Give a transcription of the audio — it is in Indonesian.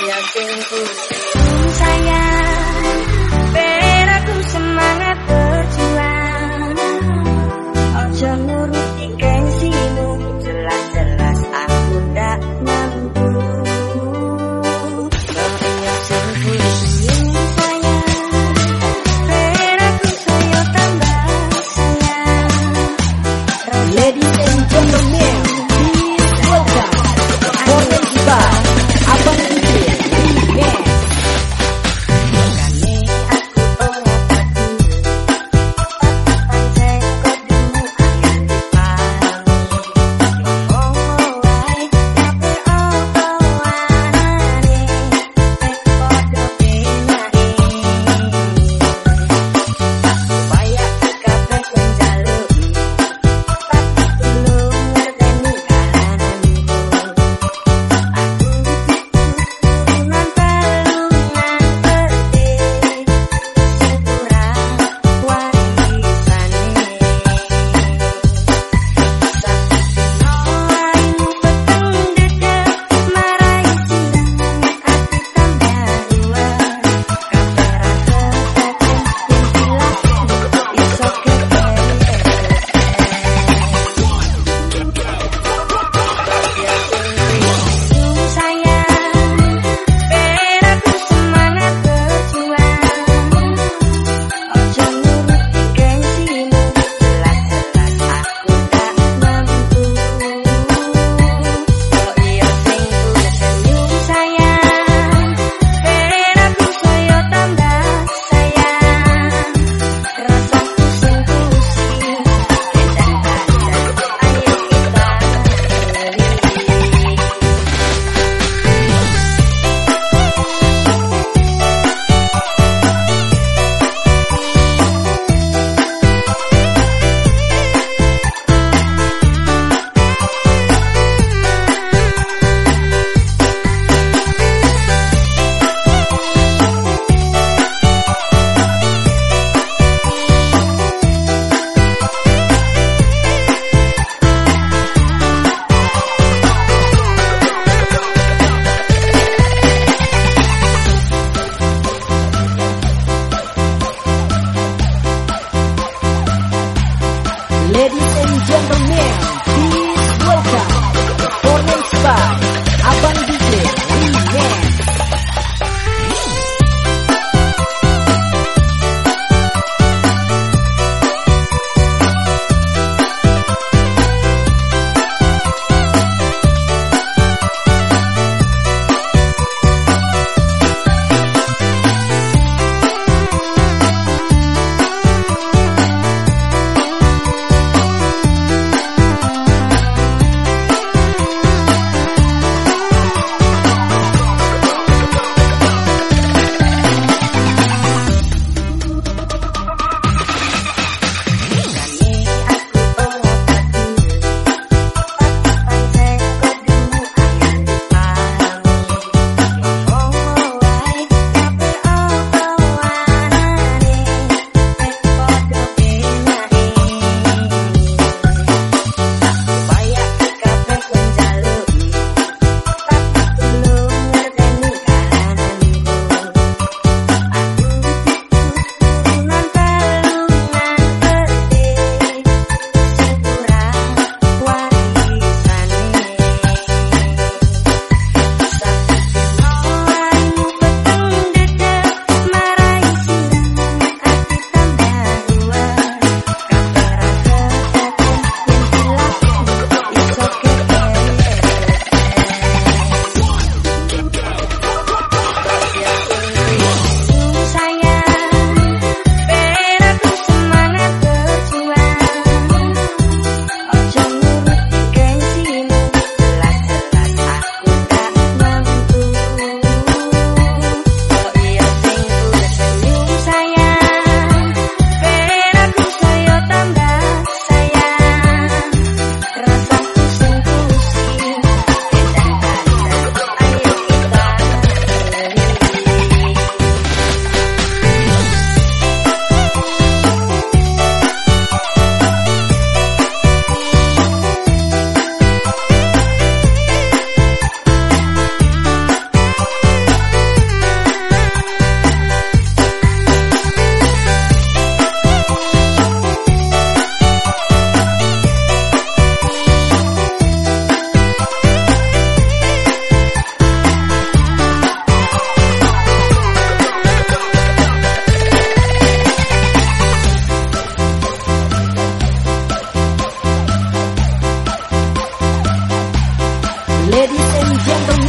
sing sayang ben aku semangat berjuang. Ojo dicen yendo